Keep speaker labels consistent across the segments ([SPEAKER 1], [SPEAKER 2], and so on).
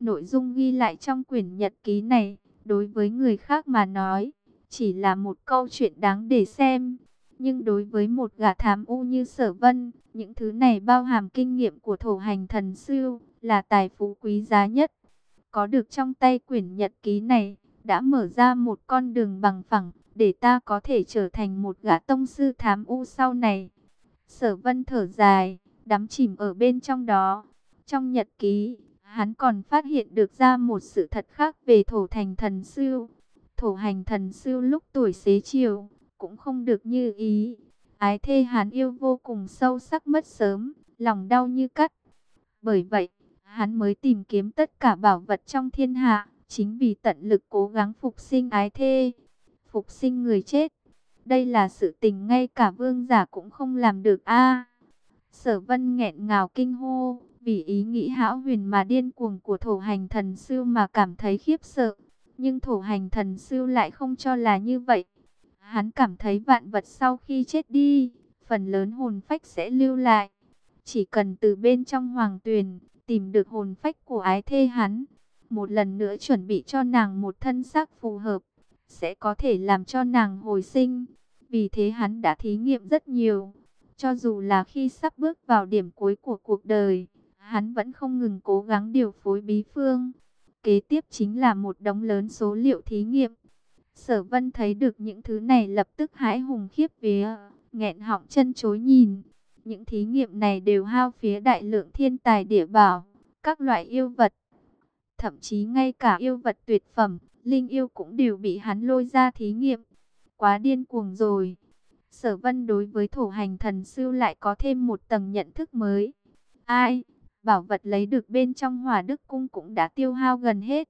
[SPEAKER 1] Nội dung ghi lại trong quyển nhật ký này, đối với người khác mà nói, chỉ là một câu chuyện đáng để xem. Nhưng đối với một gã thám u như sở vân, những thứ này bao hàm kinh nghiệm của thổ hành thần sư, là tài phú quý giá nhất. Có được trong tay quyển nhật ký này, đã mở ra một con đường bằng phẳng, để ta có thể trở thành một gã tông sư thám u sau này. Sở vân thở dài, đắm chìm ở bên trong đó. Trong nhật ký, hắn còn phát hiện được ra một sự thật khác về thổ thành thần sư. Thổ hành thần sư lúc tuổi xế chiều, cũng không được như ý. Ái thê hắn yêu vô cùng sâu sắc mất sớm, lòng đau như cắt. Bởi vậy, hắn mới tìm kiếm tất cả bảo vật trong thiên hạ, chính vì tận lực cố gắng phục sinh ái thê, phục sinh người chết. Đây là sự tình ngay cả vương giả cũng không làm được a. Sở Vân nghẹn ngào kinh hô, vì ý nghĩ hão huyền mà điên cuồng của thổ hành thần sư mà cảm thấy khiếp sợ. Nhưng thổ hành thần sư lại không cho là như vậy. Hắn cảm thấy vạn vật sau khi chết đi, phần lớn hồn phách sẽ lưu lại. Chỉ cần từ bên trong hoàng tuyền, tìm được hồn phách của ái thê hắn, một lần nữa chuẩn bị cho nàng một thân xác phù hợp, sẽ có thể làm cho nàng hồi sinh. Vì thế hắn đã thí nghiệm rất nhiều. Cho dù là khi sắp bước vào điểm cuối của cuộc đời, hắn vẫn không ngừng cố gắng điều phối bí phương. Kế tiếp chính là một đống lớn số liệu thí nghiệm. Sở vân thấy được những thứ này lập tức hãi hùng khiếp vía, nghẹn họng chân chối nhìn. Những thí nghiệm này đều hao phía đại lượng thiên tài địa bảo, các loại yêu vật. Thậm chí ngay cả yêu vật tuyệt phẩm, linh yêu cũng đều bị hắn lôi ra thí nghiệm. Quá điên cuồng rồi. Sở vân đối với thổ hành thần sư lại có thêm một tầng nhận thức mới. Ai? Bảo vật lấy được bên trong hỏa đức cung cũng đã tiêu hao gần hết.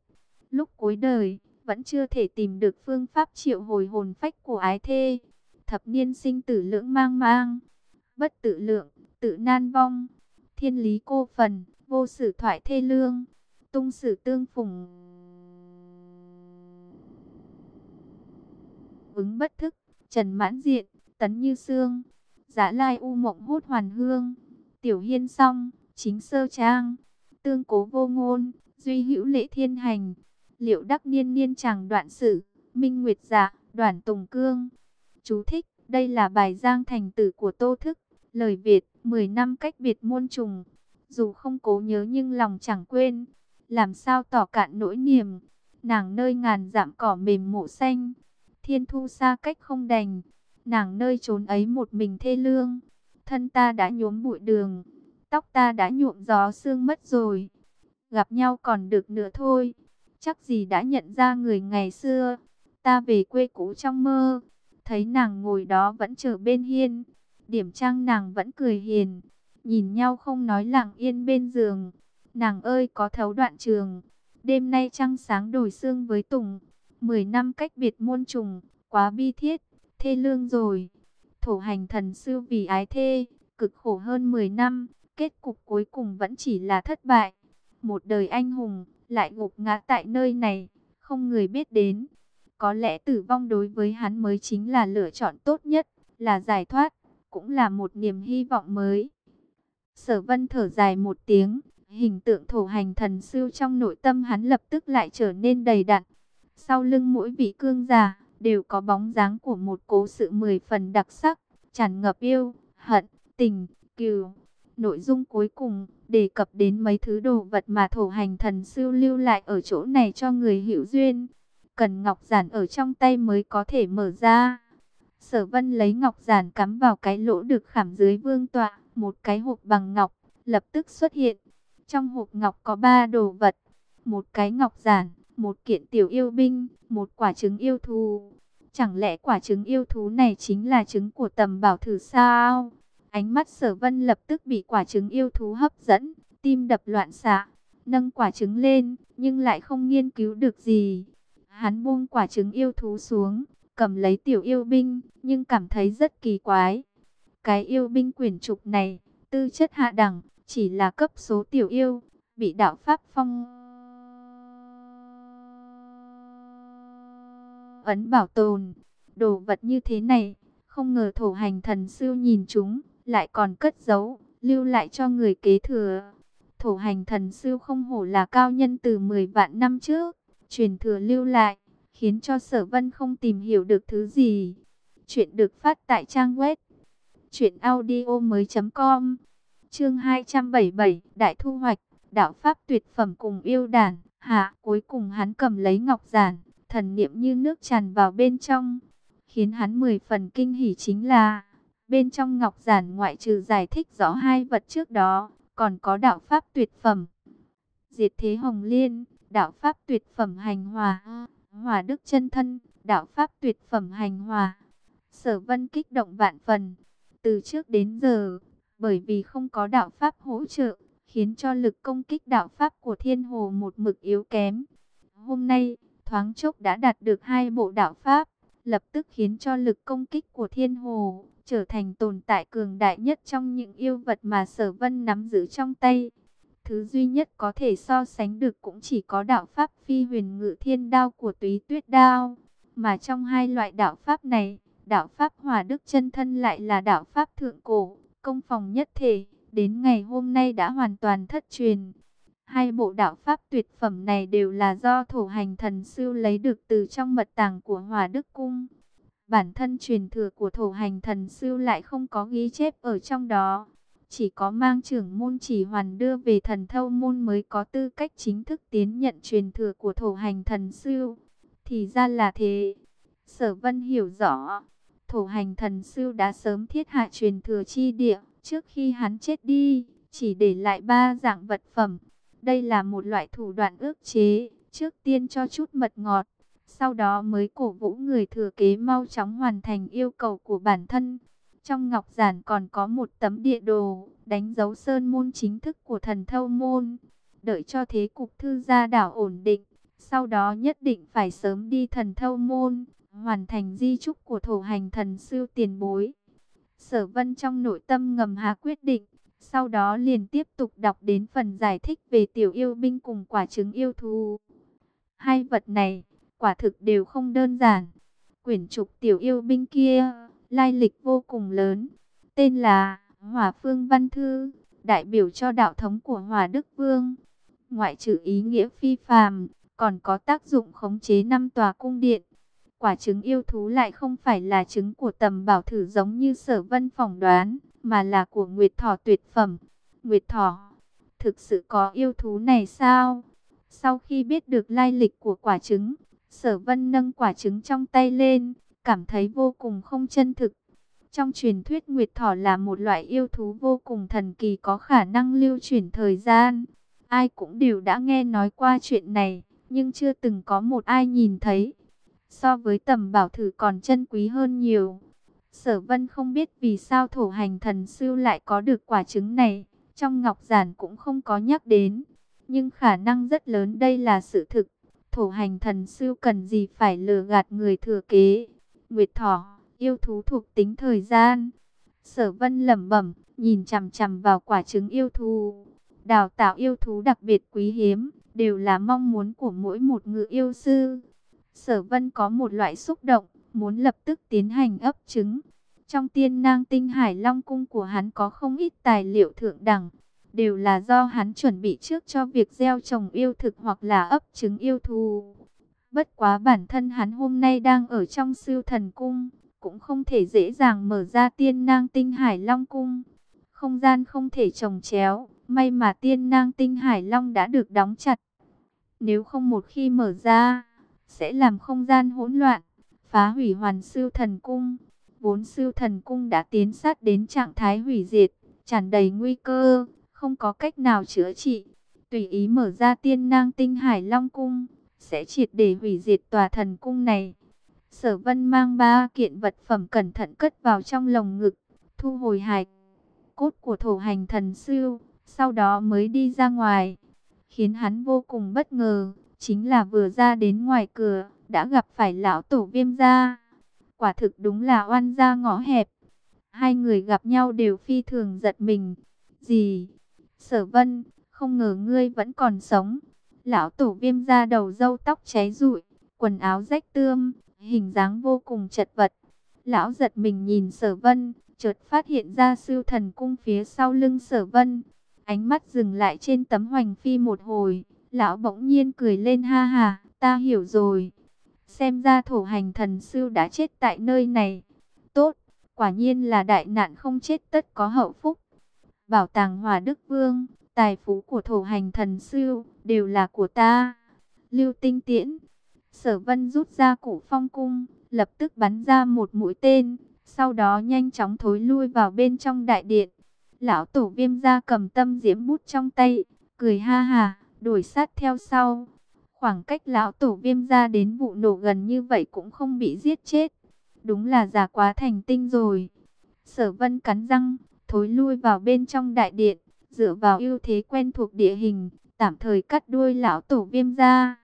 [SPEAKER 1] Lúc cuối đời, vẫn chưa thể tìm được phương pháp triệu hồi hồn phách của ái thê. Thập niên sinh tử lưỡng mang mang. Bất tự lượng, tự nan vong. Thiên lý cô phần, vô sử thoại thê lương. Tung sử tương phùng. Ứng bất thức, trần mãn diện, tấn như xương. Giá lai u mộng hút hoàn hương. Tiểu hiên song, chính sơ trang. Tương cố vô ngôn, duy hữu lễ thiên hành. Liệu đắc niên niên chàng đoạn sử, minh nguyệt dạ, đoàn tùng cương. Chú thích, đây là bài giang thành tử của Tô Thức. Lời Việt, 10 năm cách biệt muôn trùng. Dù không cố nhớ nhưng lòng chẳng quên. Làm sao tỏ cạn nỗi niềm. Nàng nơi ngàn dặm cỏ mềm mộ xanh. Thiên thu xa cách không đành. Nàng nơi trốn ấy một mình thê lương. Thân ta đã nhuốm bụi đường. Tóc ta đã nhuộm gió sương mất rồi. Gặp nhau còn được nữa thôi. Chắc gì đã nhận ra người ngày xưa. Ta về quê cũ trong mơ. Thấy nàng ngồi đó vẫn chờ bên hiên. Điểm trang nàng vẫn cười hiền. Nhìn nhau không nói lặng yên bên giường. Nàng ơi, có thấu đoạn trường. Đêm nay trăng sáng đổi sương với Tùng. Mười năm cách biệt muôn trùng. Quá bi thiết. Thê lương rồi. Thổ hành thần sư vì ái thê. Cực khổ hơn 10 năm. Kết cục cuối cùng vẫn chỉ là thất bại. Một đời anh hùng lại gục ngã tại nơi này, không người biết đến. Có lẽ tử vong đối với hắn mới chính là lựa chọn tốt nhất, là giải thoát, cũng là một niềm hy vọng mới. Sở vân thở dài một tiếng, hình tượng thổ hành thần sư trong nội tâm hắn lập tức lại trở nên đầy đặn. Sau lưng mỗi vị cương giả, đều có bóng dáng của một cố sự mười phần đặc sắc, tràn ngập yêu, hận, tình, cừu. Nội dung cuối cùng đề cập đến mấy thứ đồ vật mà thổ hành thần sư lưu lại ở chỗ này cho người hiểu duyên. Cần ngọc giản ở trong tay mới có thể mở ra. Sở vân lấy ngọc giản cắm vào cái lỗ được khảm dưới vương tọa, một cái hộp bằng ngọc, lập tức xuất hiện. Trong hộp ngọc có ba đồ vật, một cái ngọc giản, một kiện tiểu yêu binh, một quả trứng yêu thú. Chẳng lẽ quả trứng yêu thú này chính là trứng của tầm bảo thử sao? Ánh mắt sở vân lập tức bị quả trứng yêu thú hấp dẫn, tim đập loạn xạ, nâng quả trứng lên, nhưng lại không nghiên cứu được gì. Hắn buông quả trứng yêu thú xuống, cầm lấy tiểu yêu binh, nhưng cảm thấy rất kỳ quái. Cái yêu binh quyển trục này, tư chất hạ đẳng, chỉ là cấp số tiểu yêu, bị đạo pháp phong ấn bảo tồn. Đồ vật như thế này, không ngờ thổ hành thần sư nhìn chúng, lại còn cất giấu, lưu lại cho người kế thừa. Thổ hành thần sư không hổ là cao nhân từ 10 vạn năm trước, truyền thừa lưu lại, khiến cho sở vân không tìm hiểu được thứ gì. Chuyện được phát tại trang web chuyểnaudio.com Chương 277 Đại thu hoạch, đạo pháp tuyệt phẩm cùng yêu đàn, hạ cuối cùng hắn cầm lấy ngọc giản, thần niệm như nước tràn vào bên trong, khiến hắn mười phần kinh hỉ chính là bên trong ngọc giản ngoại trừ giải thích rõ hai vật trước đó, còn có đạo pháp tuyệt phẩm. Diệt thế hồng liên, đạo pháp tuyệt phẩm hành hòa, hòa đức chân thân, đạo pháp tuyệt phẩm hành hòa. Sở vân kích động vạn phần, từ trước đến giờ, bởi vì không có đạo pháp hỗ trợ, khiến cho lực công kích đạo pháp của thiên hồ một mực yếu kém. Hôm nay, thoáng chốc đã đạt được hai bộ đạo pháp, lập tức khiến cho lực công kích của thiên hồ trở thành tồn tại cường đại nhất trong những yêu vật mà sở vân nắm giữ trong tay. Thứ duy nhất có thể so sánh được cũng chỉ có đạo pháp phi huyền ngự thiên đao của túy tuyết đao. Mà trong hai loại đạo pháp này, đạo pháp hòa đức chân thân lại là đạo pháp thượng cổ, công phòng nhất thể, đến ngày hôm nay đã hoàn toàn thất truyền. Hai bộ đạo pháp tuyệt phẩm này đều là do thổ hành thần sư lấy được từ trong mật tàng của Hòa Đức Cung. Bản thân truyền thừa của thổ hành thần sư lại không có ghi chép ở trong đó. Chỉ có mang trưởng môn chỉ hoàn đưa về thần thâu môn mới có tư cách chính thức tiến nhận truyền thừa của thổ hành thần sư. Thì ra là thế. Sở vân hiểu rõ. Thổ hành thần sư đã sớm thiết hạ truyền thừa chi địa. Trước khi hắn chết đi, chỉ để lại ba dạng vật phẩm. Đây là một loại thủ đoạn ước chế. Trước tiên cho chút mật ngọt sau đó mới cổ vũ người thừa kế mau chóng hoàn thành yêu cầu của bản thân. Trong ngọc giản còn có một tấm địa đồ, đánh dấu sơn môn chính thức của thần thâu môn. Đợi cho thế cục thư gia đảo ổn định, sau đó nhất định phải sớm đi thần thâu môn, hoàn thành di trúc của thổ hành thần sư tiền bối. Sở vân trong nội tâm ngầm hạ quyết định, sau đó liền tiếp tục đọc đến phần giải thích về tiểu yêu binh cùng quả trứng yêu thú. Hai vật này, quả thực đều không đơn giản. Quyển trục tiểu yêu binh kia, lai lịch vô cùng lớn, tên là Hỏa Phương Văn Thư, đại biểu cho đạo thống của Hòa Đức Vương. Ngoại trừ ý nghĩa phi phàm, còn có tác dụng khống chế năm tòa cung điện. Quả trứng yêu thú lại không phải là trứng của tầm bảo thử giống như sở vân phỏng đoán, mà là của Nguyệt Thỏ tuyệt phẩm. Nguyệt Thỏ, thực sự có yêu thú này sao? Sau khi biết được lai lịch của quả trứng, Sở vân nâng quả trứng trong tay lên, cảm thấy vô cùng không chân thực. Trong truyền thuyết Nguyệt Thỏ là một loại yêu thú vô cùng thần kỳ có khả năng lưu chuyển thời gian. Ai cũng đều đã nghe nói qua chuyện này, nhưng chưa từng có một ai nhìn thấy. So với tầm bảo thử còn chân quý hơn nhiều. Sở vân không biết vì sao thổ hành thần sư lại có được quả trứng này, trong ngọc giản cũng không có nhắc đến. Nhưng khả năng rất lớn đây là sự thực thổ hành thần sư cần gì phải lừa gạt người thừa kế. Nguyệt thỏ, yêu thú thuộc tính thời gian. Sở vân lẩm bẩm, nhìn chằm chằm vào quả trứng yêu thú. Đào tạo yêu thú đặc biệt quý hiếm, đều là mong muốn của mỗi một ngự yêu sư. Sở vân có một loại xúc động, muốn lập tức tiến hành ấp trứng. Trong tiên nang tinh hải long cung của hắn có không ít tài liệu thượng đẳng đều là do hắn chuẩn bị trước cho việc gieo trồng yêu thực hoặc là ấp trứng yêu thù. Bất quá bản thân hắn hôm nay đang ở trong siêu thần cung, cũng không thể dễ dàng mở ra tiên nang tinh hải long cung. Không gian không thể trồng chéo, may mà tiên nang tinh hải long đã được đóng chặt. Nếu không một khi mở ra, sẽ làm không gian hỗn loạn, phá hủy hoàn siêu thần cung. Vốn siêu thần cung đã tiến sát đến trạng thái hủy diệt, tràn đầy nguy cơ không có cách nào chữa trị. Tùy ý mở ra tiên nang tinh hải long cung, sẽ triệt để hủy diệt tòa thần cung này. Sở vân mang ba kiện vật phẩm cẩn thận cất vào trong lồng ngực, thu hồi hài cốt của thổ hành thần sư, sau đó mới đi ra ngoài. Khiến hắn vô cùng bất ngờ, chính là vừa ra đến ngoài cửa, đã gặp phải lão tổ viêm gia. Quả thực đúng là oan gia ngõ hẹp. Hai người gặp nhau đều phi thường giật mình. Gì? Sở vân, không ngờ ngươi vẫn còn sống. Lão tổ viêm ra đầu dâu tóc cháy rụi, quần áo rách tươm, hình dáng vô cùng chật vật. Lão giật mình nhìn sở vân, chợt phát hiện ra siêu thần cung phía sau lưng sở vân. Ánh mắt dừng lại trên tấm hoành phi một hồi, lão bỗng nhiên cười lên ha ha, ta hiểu rồi. Xem ra thổ hành thần sư đã chết tại nơi này. Tốt, quả nhiên là đại nạn không chết tất có hậu phúc. Bảo tàng Hòa Đức Vương, tài phú của thổ hành thần sư, đều là của ta. Lưu tinh tiễn, sở vân rút ra cụ phong cung, lập tức bắn ra một mũi tên, sau đó nhanh chóng thối lui vào bên trong đại điện. Lão tổ viêm ra cầm tâm diễm bút trong tay, cười ha ha, đuổi sát theo sau. Khoảng cách lão tổ viêm ra đến vụ nổ gần như vậy cũng không bị giết chết. Đúng là già quá thành tinh rồi. Sở vân cắn răng, thối lui vào bên trong đại điện, dựa vào ưu thế quen thuộc địa hình, tạm thời cắt đuôi lão tổ viêm ra.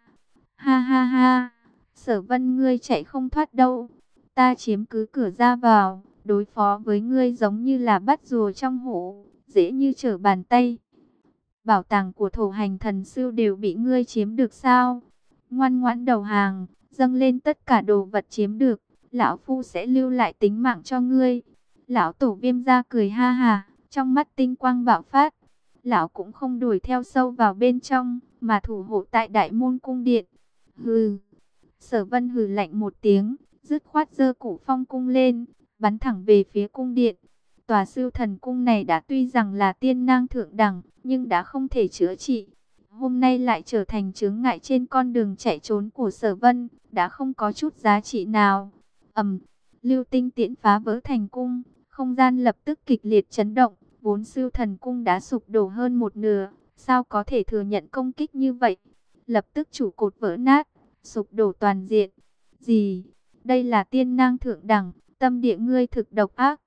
[SPEAKER 1] Ha ha ha, sở vân ngươi chạy không thoát đâu, ta chiếm cứ cửa ra vào, đối phó với ngươi giống như là bắt rùa trong hũ, dễ như trở bàn tay. Bảo tàng của thổ hành thần sư đều bị ngươi chiếm được sao? Ngoan ngoãn đầu hàng, dâng lên tất cả đồ vật chiếm được, lão phu sẽ lưu lại tính mạng cho ngươi. Lão tổ viêm ra cười ha ha, trong mắt tinh quang bạo phát. Lão cũng không đuổi theo sâu vào bên trong, mà thủ hộ tại đại môn cung điện. Hừ, sở vân hừ lạnh một tiếng, dứt khoát dơ củ phong cung lên, bắn thẳng về phía cung điện. Tòa siêu thần cung này đã tuy rằng là tiên nang thượng đẳng, nhưng đã không thể chữa trị. Hôm nay lại trở thành chướng ngại trên con đường chạy trốn của sở vân, đã không có chút giá trị nào. ầm, lưu tinh tiễn phá vỡ thành cung, không gian lập tức kịch liệt chấn động, vốn siêu thần cung đã sụp đổ hơn một nửa, sao có thể thừa nhận công kích như vậy? Lập tức chủ cột vỡ nát, sụp đổ toàn diện. Gì? Đây là tiên nang thượng đẳng, tâm địa ngươi thực độc ác.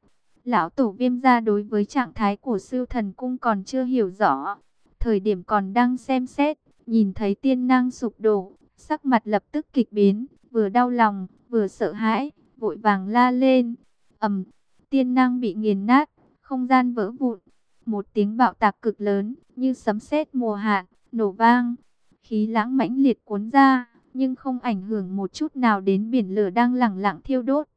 [SPEAKER 1] Lão tổ viêm gia đối với trạng thái của siêu thần cung còn chưa hiểu rõ. Thời điểm còn đang xem xét, nhìn thấy tiên nang sụp đổ, sắc mặt lập tức kịch biến, vừa đau lòng, vừa sợ hãi, vội vàng la lên. ầm, tiên nang bị nghiền nát, không gian vỡ vụn. Một tiếng bạo tạc cực lớn, như sấm sét mùa hạn, nổ vang. Khí lãng mãnh liệt cuốn ra, nhưng không ảnh hưởng một chút nào đến biển lửa đang lẳng lặng thiêu đốt.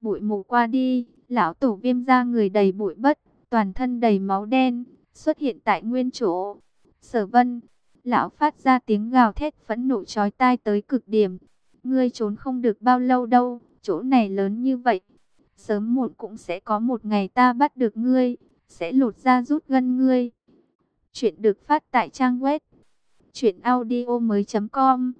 [SPEAKER 1] Bụi mù qua đi, lão tổ viêm ra người đầy bụi bất, toàn thân đầy máu đen, xuất hiện tại nguyên chỗ. Sở vân, lão phát ra tiếng gào thét phẫn nộ chói tai tới cực điểm. Ngươi trốn không được bao lâu đâu, chỗ này lớn như vậy. Sớm muộn cũng sẽ có một ngày ta bắt được ngươi, sẽ lột ra rút gân ngươi. Chuyện được phát tại trang web chuyệnaudio mới.com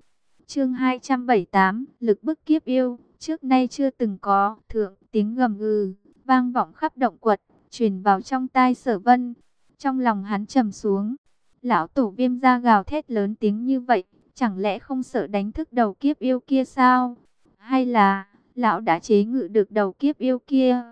[SPEAKER 1] Chương 278, lực bức kiếp yêu, trước nay chưa từng có, thượng, tiếng gầm gừ, vang vọng khắp động quật, truyền vào trong tai sở vân. Trong lòng hắn trầm xuống, lão tổ viêm ra gào thét lớn tiếng như vậy, chẳng lẽ không sợ đánh thức đầu kiếp yêu kia sao? Hay là, lão đã chế ngự được đầu kiếp yêu kia?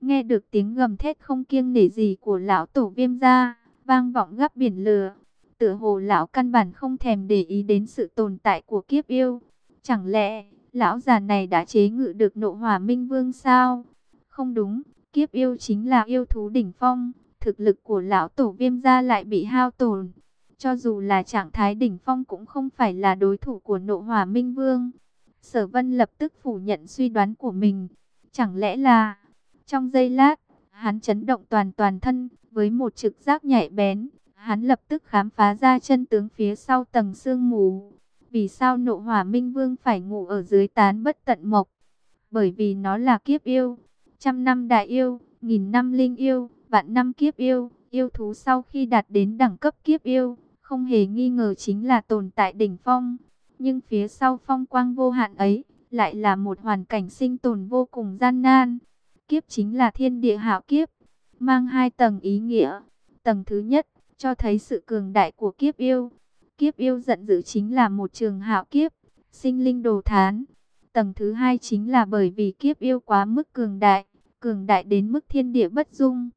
[SPEAKER 1] Nghe được tiếng gầm thét không kiêng nể gì của lão tổ viêm ra, vang vọng gấp biển lửa, Tựa hồ lão căn bản không thèm để ý đến sự tồn tại của kiếp yêu. Chẳng lẽ, lão già này đã chế ngự được nộ hỏa minh vương sao? Không đúng, kiếp yêu chính là yêu thú đỉnh phong. Thực lực của lão tổ viêm gia lại bị hao tổn. Cho dù là trạng thái đỉnh phong cũng không phải là đối thủ của nộ hỏa minh vương. Sở vân lập tức phủ nhận suy đoán của mình. Chẳng lẽ là... Trong giây lát, hắn chấn động toàn toàn thân với một trực giác nhạy bén Hắn lập tức khám phá ra chân tướng phía sau tầng sương mù. Vì sao nộ hỏa minh vương phải ngủ ở dưới tán bất tận mộc? Bởi vì nó là kiếp yêu. Trăm năm đại yêu, nghìn năm linh yêu, vạn năm kiếp yêu. Yêu thú sau khi đạt đến đẳng cấp kiếp yêu, không hề nghi ngờ chính là tồn tại đỉnh phong. Nhưng phía sau phong quang vô hạn ấy, lại là một hoàn cảnh sinh tồn vô cùng gian nan. Kiếp chính là thiên địa hạo kiếp, mang hai tầng ý nghĩa. Tầng thứ nhất, cho thấy sự cường đại của kiếp yêu. Kiếp yêu giận dữ chính là một trường hạo kiếp, sinh linh đồ thán. Tầng thứ hai chính là bởi vì kiếp yêu quá mức cường đại, cường đại đến mức thiên địa bất dung.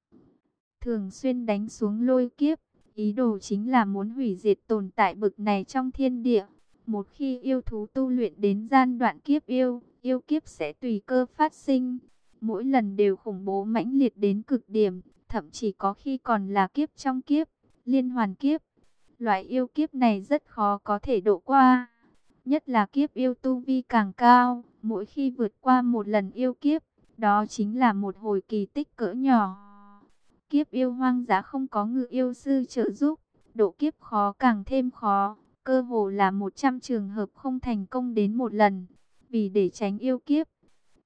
[SPEAKER 1] Thường xuyên đánh xuống lôi kiếp, ý đồ chính là muốn hủy diệt tồn tại bực này trong thiên địa. Một khi yêu thú tu luyện đến gian đoạn kiếp yêu, yêu kiếp sẽ tùy cơ phát sinh. Mỗi lần đều khủng bố mãnh liệt đến cực điểm, thậm chí có khi còn là kiếp trong kiếp liên hoàn kiếp. Loại yêu kiếp này rất khó có thể độ qua. Nhất là kiếp yêu tu vi càng cao, mỗi khi vượt qua một lần yêu kiếp, đó chính là một hồi kỳ tích cỡ nhỏ. Kiếp yêu hoang dã không có ngự yêu sư trợ giúp, độ kiếp khó càng thêm khó, cơ hồ là 100 trường hợp không thành công đến một lần. Vì để tránh yêu kiếp,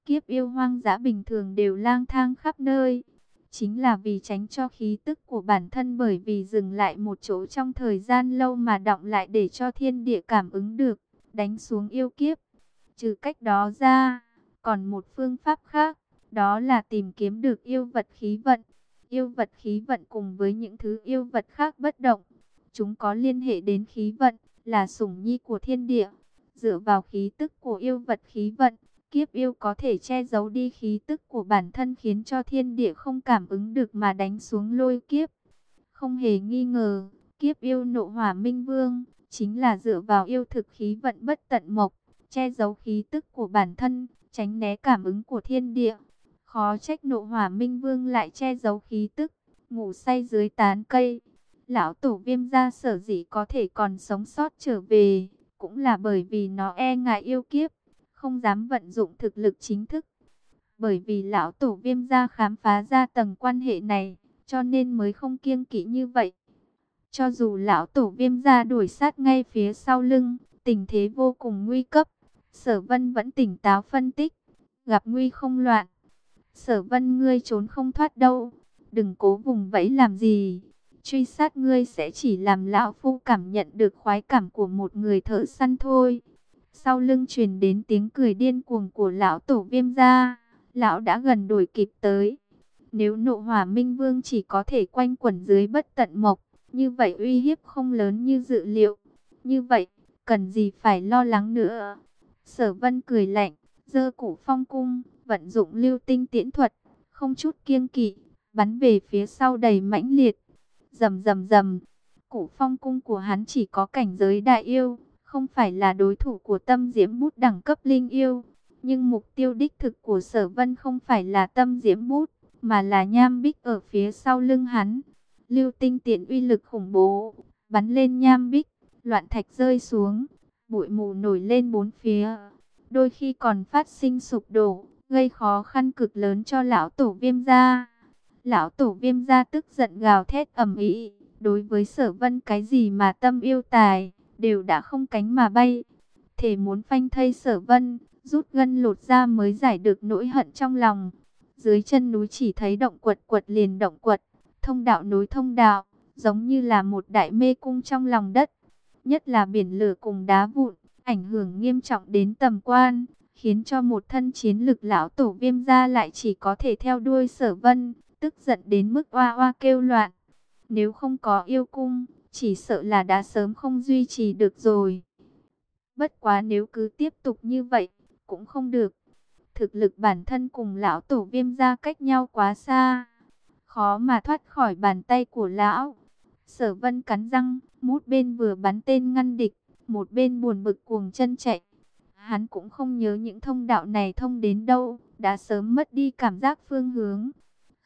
[SPEAKER 1] kiếp yêu hoang dã bình thường đều lang thang khắp nơi. Chính là vì tránh cho khí tức của bản thân bởi vì dừng lại một chỗ trong thời gian lâu mà động lại để cho thiên địa cảm ứng được, đánh xuống yêu kiếp. Trừ cách đó ra, còn một phương pháp khác, đó là tìm kiếm được yêu vật khí vận. Yêu vật khí vận cùng với những thứ yêu vật khác bất động. Chúng có liên hệ đến khí vận, là sủng nhi của thiên địa. Dựa vào khí tức của yêu vật khí vận, kiếp yêu có thể che giấu đi khí tức của bản thân khiến cho thiên địa không cảm ứng được mà đánh xuống lôi kiếp. Không hề nghi ngờ, kiếp yêu nộ hỏa minh vương, chính là dựa vào yêu thực khí vận bất tận mộc, che giấu khí tức của bản thân, tránh né cảm ứng của thiên địa. Khó trách nộ hỏa minh vương lại che giấu khí tức, ngủ say dưới tán cây. Lão tổ viêm gia sở dĩ có thể còn sống sót trở về, cũng là bởi vì nó e ngại yêu kiếp, không dám vận dụng thực lực chính thức. Bởi vì lão tổ viêm gia khám phá ra tầng quan hệ này, cho nên mới không kiêng kỵ như vậy. Cho dù lão tổ viêm gia đuổi sát ngay phía sau lưng, tình thế vô cùng nguy cấp, sở vân vẫn tỉnh táo phân tích, gặp nguy không loạn. Sở vân ngươi trốn không thoát đâu, đừng cố vùng vẫy làm gì. Truy sát ngươi sẽ chỉ làm lão phu cảm nhận được khoái cảm của một người thợ săn thôi. Sau lưng truyền đến tiếng cười điên cuồng của lão tổ viêm gia, lão đã gần đuổi kịp tới. Nếu nộ hỏa minh vương chỉ có thể quanh quẩn dưới bất tận mộc, như vậy uy hiếp không lớn như dự liệu. Như vậy, cần gì phải lo lắng nữa. Sở vân cười lạnh, giơ củ phong cung, vận dụng lưu tinh tiễn thuật, không chút kiêng kỵ, bắn về phía sau đầy mãnh liệt. Rầm rầm rầm, củ phong cung của hắn chỉ có cảnh giới đại yêu, không phải là đối thủ của tâm diễm bút đẳng cấp linh yêu. Nhưng mục tiêu đích thực của sở vân không phải là tâm diễm bút, mà là nham bích ở phía sau lưng hắn. Lưu tinh tiện uy lực khủng bố, bắn lên nham bích, loạn thạch rơi xuống, bụi mù nổi lên bốn phía. Đôi khi còn phát sinh sụp đổ, gây khó khăn cực lớn cho lão tổ viêm gia. Lão tổ viêm gia tức giận gào thét ầm ĩ, đối với sở vân cái gì mà tâm yêu tài, đều đã không cánh mà bay. Thể muốn phanh thây sở vân, rút gân lột ra mới giải được nỗi hận trong lòng. Dưới chân núi chỉ thấy động quật quật liền động quật, thông đạo nối thông đạo, giống như là một đại mê cung trong lòng đất. Nhất là biển lửa cùng đá vụn, ảnh hưởng nghiêm trọng đến tầm quan, khiến cho một thân chiến lực lão tổ viêm gia lại chỉ có thể theo đuôi sở vân, tức giận đến mức oa oa kêu loạn. Nếu không có yêu cung, chỉ sợ là đã sớm không duy trì được rồi. Bất quá nếu cứ tiếp tục như vậy, cũng không được. Thực lực bản thân cùng lão tổ viêm ra cách nhau quá xa. Khó mà thoát khỏi bàn tay của lão. Sở vân cắn răng, mút bên vừa bắn tên ngăn địch, một bên buồn bực cuồng chân chạy. Hắn cũng không nhớ những thông đạo này thông đến đâu, đã sớm mất đi cảm giác phương hướng.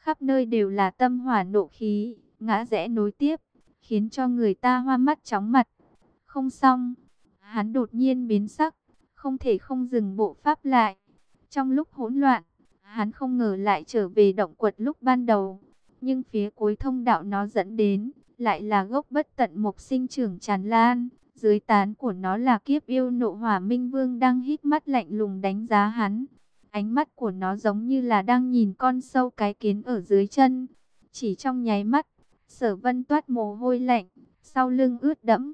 [SPEAKER 1] Khắp nơi đều là tâm hỏa nộ khí, ngã rẽ nối tiếp, khiến cho người ta hoa mắt chóng mặt. Không xong, hắn đột nhiên biến sắc, không thể không dừng bộ pháp lại. Trong lúc hỗn loạn, hắn không ngờ lại trở về động quật lúc ban đầu. Nhưng phía cuối thông đạo nó dẫn đến, lại là gốc bất tận mộc sinh trưởng tràn lan. Dưới tán của nó là kiếp yêu nộ hỏa minh vương đang hít mắt lạnh lùng đánh giá hắn. Ánh mắt của nó giống như là đang nhìn con sâu cái kiến ở dưới chân. Chỉ trong nháy mắt, sở vân toát mồ hôi lạnh, sau lưng ướt đẫm.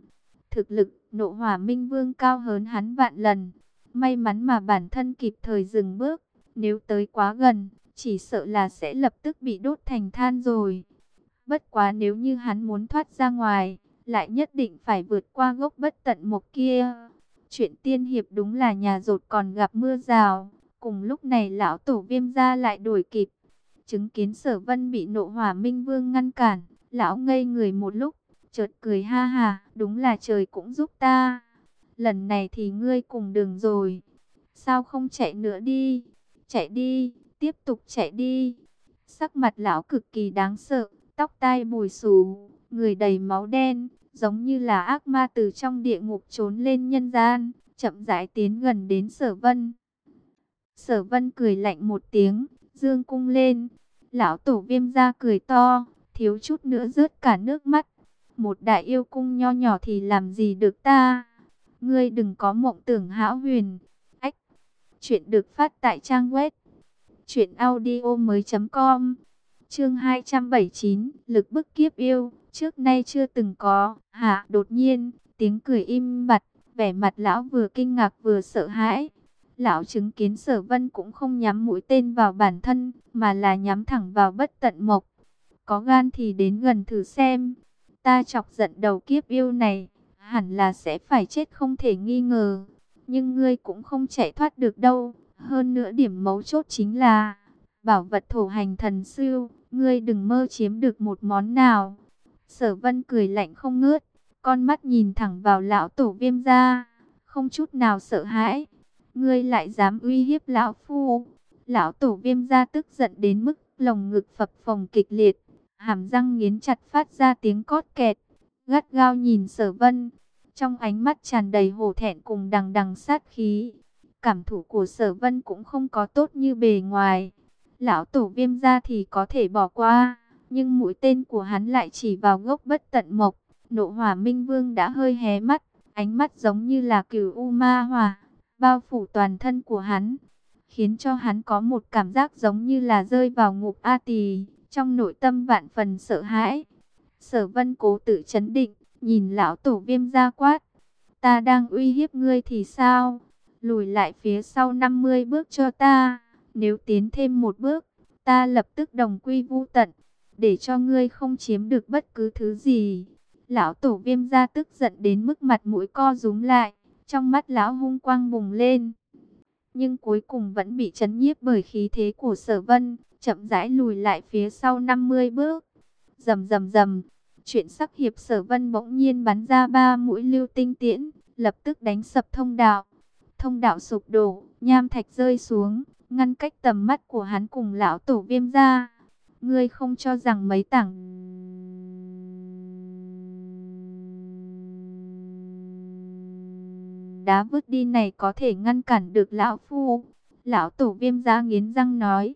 [SPEAKER 1] Thực lực, nộ hỏa minh vương cao hơn hắn vạn lần. May mắn mà bản thân kịp thời dừng bước. Nếu tới quá gần, chỉ sợ là sẽ lập tức bị đốt thành than rồi. Bất quá nếu như hắn muốn thoát ra ngoài, lại nhất định phải vượt qua gốc bất tận một kia. Chuyện tiên hiệp đúng là nhà rột còn gặp mưa rào. Cùng lúc này lão tổ viêm ra lại đuổi kịp. Chứng kiến sở vân bị nộ hỏa minh vương ngăn cản. Lão ngây người một lúc, chợt cười ha ha, đúng là trời cũng giúp ta. Lần này thì ngươi cùng đường rồi. Sao không chạy nữa đi? Chạy đi, tiếp tục chạy đi. Sắc mặt lão cực kỳ đáng sợ, tóc tai bùi xù, người đầy máu đen, giống như là ác ma từ trong địa ngục trốn lên nhân gian, chậm rãi tiến gần đến sở vân. Sở vân cười lạnh một tiếng, dương cung lên, Lão tổ viêm ra cười to, thiếu chút nữa rớt cả nước mắt. Một đại yêu cung nho nhỏ thì làm gì được ta? Ngươi đừng có mộng tưởng hão huyền. Ách! Chuyện được phát tại trang web. Chuyện audio mới com Chương 279 Lực bức kiếp yêu Trước nay chưa từng có Hạ đột nhiên Tiếng cười im bặt Vẻ mặt lão vừa kinh ngạc vừa sợ hãi Lão chứng kiến sở vân cũng không nhắm mũi tên vào bản thân Mà là nhắm thẳng vào bất tận mộc Có gan thì đến gần thử xem Ta chọc giận đầu kiếp yêu này Hẳn là sẽ phải chết không thể nghi ngờ Nhưng ngươi cũng không chạy thoát được đâu hơn nữa điểm mấu chốt chính là bảo vật thổ hành thần siêu, ngươi đừng mơ chiếm được một món nào. Sở vân cười lạnh không ngớt, con mắt nhìn thẳng vào lão tổ viêm ra, không chút nào sợ hãi. Ngươi lại dám uy hiếp lão phu. Lão tổ viêm ra tức giận đến mức lồng ngực phập phồng kịch liệt, hàm răng nghiến chặt phát ra tiếng cót kẹt, gắt gao nhìn sở vân. Trong ánh mắt tràn đầy hổ thẹn cùng đằng đằng sát khí. Cảm thủ của sở vân cũng không có tốt như bề ngoài. Lão tổ viêm ra thì có thể bỏ qua. Nhưng mũi tên của hắn lại chỉ vào gốc bất tận mộc. Nộ hỏa minh vương đã hơi hé mắt. Ánh mắt giống như là cửu u ma hỏa. Bao phủ toàn thân của hắn. Khiến cho hắn có một cảm giác giống như là rơi vào ngục A tỳ. Trong nội tâm vạn phần sợ hãi. Sở vân cố tự chấn định. Nhìn lão tổ viêm ra quát. Ta đang uy hiếp ngươi thì sao? lùi lại phía sau 50 bước cho ta. Nếu tiến thêm một bước, ta lập tức đồng quy vu tận, để cho ngươi không chiếm được bất cứ thứ gì. Lão tổ viêm ra tức giận đến mức mặt mũi co rúm lại, trong mắt lão hung quang bùng lên. Nhưng cuối cùng vẫn bị chấn nhiếp bởi khí thế của sở vân, chậm rãi lùi lại phía sau 50 bước. Rầm rầm rầm, chuyện sắc hiệp sở vân bỗng nhiên bắn ra ba mũi lưu tinh tiễn, lập tức đánh sập thông đạo thông đạo sụp đổ, nham thạch rơi xuống, ngăn cách tầm mắt của hắn cùng lão tổ viêm ra. Ngươi không cho rằng mấy tảng đá vứt đi này có thể ngăn cản được lão phu. Lão tổ viêm ra nghiến răng nói.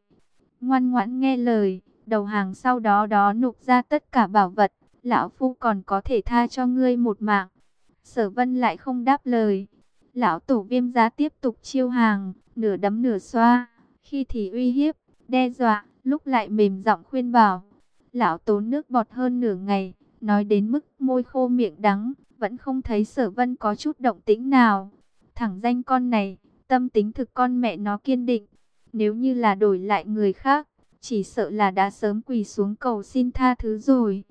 [SPEAKER 1] Ngoan ngoãn nghe lời, đầu hàng sau đó đó nộp ra tất cả bảo vật. Lão phu còn có thể tha cho ngươi một mạng. Sở vân lại không đáp lời. Lão tổ viêm giá tiếp tục chiêu hàng, nửa đấm nửa xoa, khi thì uy hiếp, đe dọa, lúc lại mềm giọng khuyên bảo. Lão tốn nước bọt hơn nửa ngày, nói đến mức môi khô miệng đắng, vẫn không thấy sở vân có chút động tĩnh nào. Thẳng danh con này, tâm tính thực con mẹ nó kiên định. Nếu như là đổi lại người khác, chỉ sợ là đã sớm quỳ xuống cầu xin tha thứ rồi.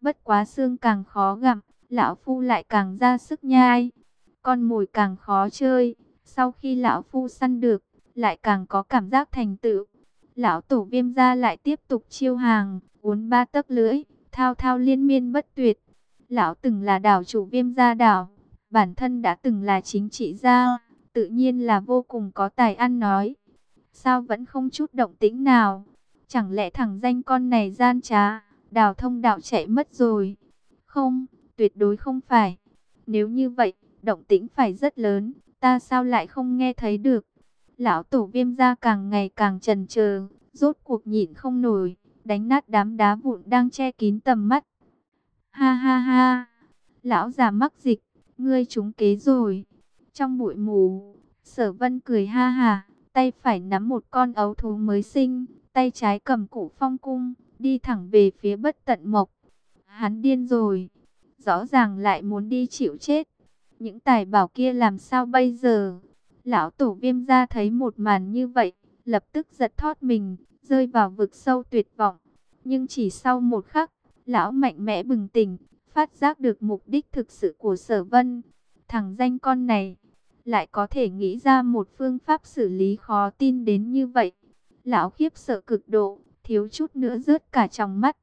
[SPEAKER 1] Bất quá xương càng khó gặm, lão phu lại càng ra sức nhai con mồi càng khó chơi. Sau khi lão phu săn được, lại càng có cảm giác thành tựu. Lão tổ viêm ra lại tiếp tục chiêu hàng, uốn ba tấc lưỡi, thao thao liên miên bất tuyệt. Lão từng là đảo chủ viêm gia đảo, bản thân đã từng là chính trị gia, tự nhiên là vô cùng có tài ăn nói. Sao vẫn không chút động tĩnh nào? Chẳng lẽ thằng danh con này gian trá, đào thông đạo chạy mất rồi? Không, tuyệt đối không phải. Nếu như vậy, động tĩnh phải rất lớn, ta sao lại không nghe thấy được. Lão tổ viêm gia càng ngày càng trần chờ rốt cuộc nhịn không nổi, đánh nát đám đá vụn đang che kín tầm mắt. Ha ha ha, lão già mắc dịch, ngươi trúng kế rồi. Trong bụi mù, sở vân cười ha ha, tay phải nắm một con ấu thú mới sinh, tay trái cầm cụ phong cung, đi thẳng về phía bất tận mộc. Hắn điên rồi, rõ ràng lại muốn đi chịu chết. Những tài bảo kia làm sao bây giờ? Lão tổ viêm ra thấy một màn như vậy, lập tức giật thót mình, rơi vào vực sâu tuyệt vọng. Nhưng chỉ sau một khắc, lão mạnh mẽ bừng tỉnh, phát giác được mục đích thực sự của sở vân. Thằng danh con này, lại có thể nghĩ ra một phương pháp xử lý khó tin đến như vậy. Lão khiếp sợ cực độ, thiếu chút nữa rớt cả trong mắt.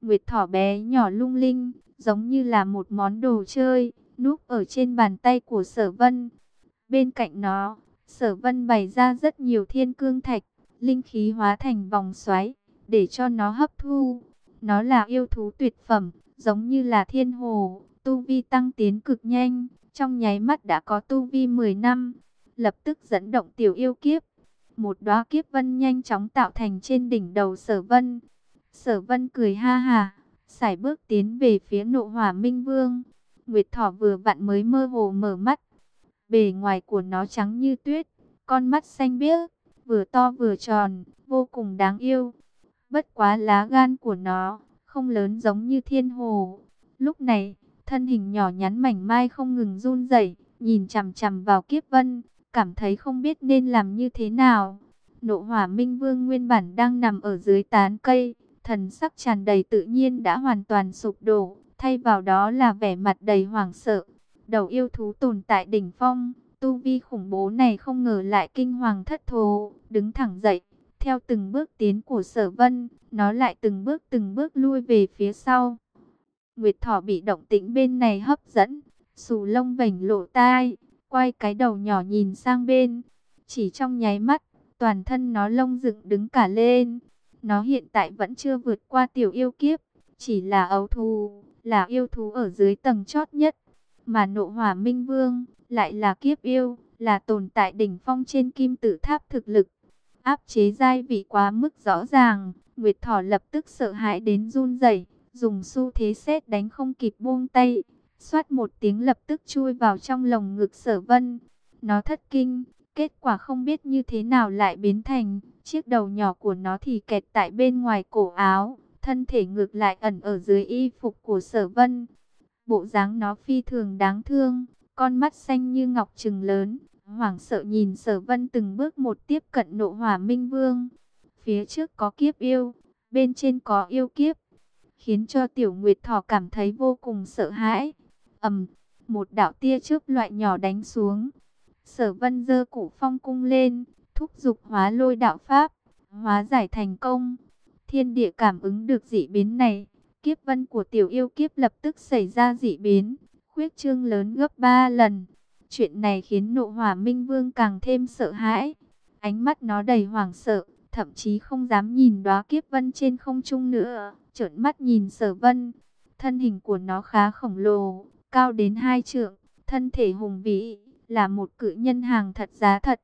[SPEAKER 1] Nguyệt thỏ bé nhỏ lung linh, giống như là một món đồ chơi, núp ở trên bàn tay của sở vân. Bên cạnh nó, sở vân bày ra rất nhiều thiên cương thạch, linh khí hóa thành vòng xoáy, để cho nó hấp thu. Nó là yêu thú tuyệt phẩm, giống như là thiên hồ, tu vi tăng tiến cực nhanh, trong nháy mắt đã có tu vi 10 năm, lập tức dẫn động tiểu yêu kiếp. một đóa kiếp vân nhanh chóng tạo thành trên đỉnh đầu sở vân. Sở vân cười ha ha, sải bước tiến về phía nộ hỏa minh vương. Nguyệt thỏ vừa vặn mới mơ hồ mở mắt. Bề ngoài của nó trắng như tuyết, con mắt xanh biếc, vừa to vừa tròn, vô cùng đáng yêu. Bất quá lá gan của nó, không lớn giống như thiên hồ. Lúc này, thân hình nhỏ nhắn mảnh mai không ngừng run rẩy, nhìn chằm chằm vào kiếp vân, cảm thấy không biết nên làm như thế nào. Nộ hỏa minh vương nguyên bản đang nằm ở dưới tán cây, thần sắc tràn đầy tự nhiên đã hoàn toàn sụp đổ, thay vào đó là vẻ mặt đầy hoảng sợ. Đầu yêu thú tồn tại đỉnh phong, tu vi khủng bố này không ngờ lại kinh hoàng thất thố, đứng thẳng dậy. Theo từng bước tiến của sở vân, nó lại từng bước từng bước lui về phía sau. Nguyệt thỏ bị động tĩnh bên này hấp dẫn, xù lông vảnh lộ tai, quay cái đầu nhỏ nhìn sang bên. Chỉ trong nháy mắt, toàn thân nó lông dựng đứng cả lên. Nó hiện tại vẫn chưa vượt qua tiểu yêu kiếp, chỉ là ấu thú, là yêu thú ở dưới tầng chót nhất. Mà nộ hỏa minh vương, lại là kiếp yêu, là tồn tại đỉnh phong trên kim tự tháp thực lực. Áp chế giai vị quá mức rõ ràng, Nguyệt Thỏ lập tức sợ hãi đến run rẩy, dùng xu thế xét đánh không kịp buông tay, xoát một tiếng lập tức chui vào trong lồng ngực Sở Vân. Nó thất kinh, kết quả không biết như thế nào lại biến thành chiếc đầu nhỏ của nó thì kẹt tại bên ngoài cổ áo, thân thể ngược lại ẩn ở dưới y phục của Sở Vân. Bộ dáng nó phi thường đáng thương, con mắt xanh như ngọc trừng lớn, hoảng sợ nhìn Sở Vân từng bước một tiếp cận nộ hỏa minh vương. Phía trước có kiếp yêu, bên trên có yêu kiếp, khiến cho Tiểu Nguyệt Thỏ cảm thấy vô cùng sợ hãi. ầm, một đạo tia chớp loại nhỏ đánh xuống. Sở Vân dơ củ phong cung lên, thúc dục hóa lôi đạo pháp, hóa giải thành công. Thiên địa cảm ứng được dị biến này, kiếp vân của tiểu yêu kiếp lập tức xảy ra dị biến, khuyết trương lớn gấp 3 lần. Chuyện này khiến nộ hỏa minh vương càng thêm sợ hãi. Ánh mắt nó đầy hoảng sợ, thậm chí không dám nhìn đóa kiếp vân trên không trung nữa, trợn mắt nhìn sở vân. Thân hình của nó khá khổng lồ, cao đến hai trượng, thân thể hùng vĩ, là một cự nhân hàng thật giá thật.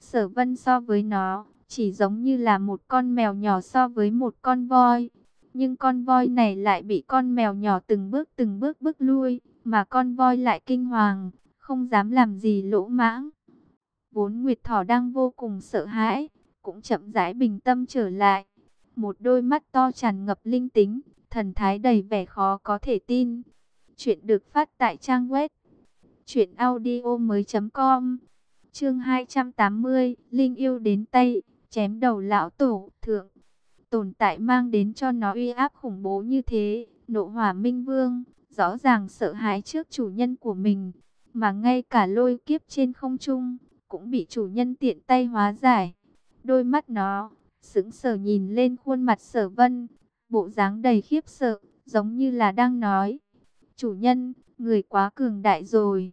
[SPEAKER 1] Sở vân so với nó, chỉ giống như là một con mèo nhỏ so với một con voi. Nhưng con voi này lại bị con mèo nhỏ từng bước từng bước bước lui, mà con voi lại kinh hoàng, không dám làm gì lỗ mãng. Vốn Nguyệt Thỏ đang vô cùng sợ hãi, cũng chậm rãi bình tâm trở lại. Một đôi mắt to tràn ngập linh tính, thần thái đầy vẻ khó có thể tin. Chuyện được phát tại trang web truyệnaudiomoi.com. Chương 280, Linh yêu đến tay, chém đầu lão tổ, thượng. Tồn tại mang đến cho nó uy áp khủng bố như thế, Nộ Hỏa Minh Vương rõ ràng sợ hãi trước chủ nhân của mình, mà ngay cả lôi kiếp trên không trung cũng bị chủ nhân tiện tay hóa giải. Đôi mắt nó sững sờ nhìn lên khuôn mặt Sở Vân, bộ dáng đầy khiếp sợ, giống như là đang nói: "Chủ nhân, người quá cường đại rồi."